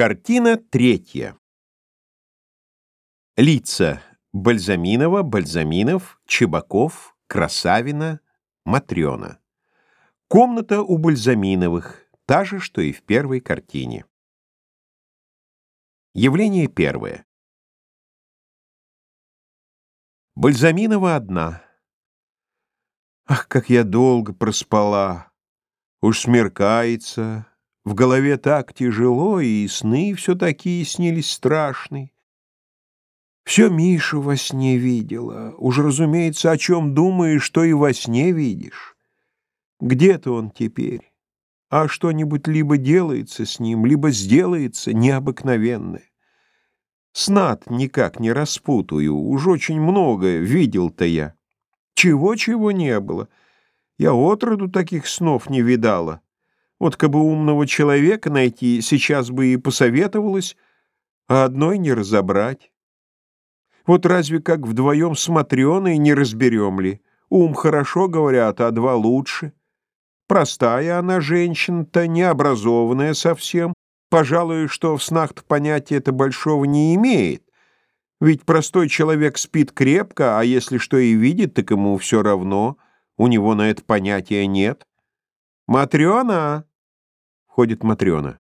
Картина третья. Лица Бальзаминова, Бальзаминов, Чебаков, Красавина, Матрёна. Комната у Бальзаминовых, та же, что и в первой картине. Явление первое. Бальзаминова одна. Ах, как я долго проспала! Уж смеркается, в голове так тяжело, и сны все такие снились страшные. Все Мишу во сне видела. Уж, разумеется, о чем думаешь, что и во сне видишь. Где-то он теперь. А что-нибудь либо делается с ним, либо сделается необыкновенное. Снат никак не распутаю, уж очень много видел-то я. Чего-чего не было. Я отроду таких снов не видала. Вот как бы умного человека найти, сейчас бы и посоветовалось, а одной не разобрать. Вот разве как вдвоем с Матрёной не разберем ли? Ум хорошо, говорят, а два лучше. Простая она женщина-то, необразованная совсем. Пожалуй, что в снах-то понятия это большого не имеет. Ведь простой человек спит крепко, а если что и видит, так ему все равно. У него на это понятия нет. «Матрёна!» Входит Матрёна.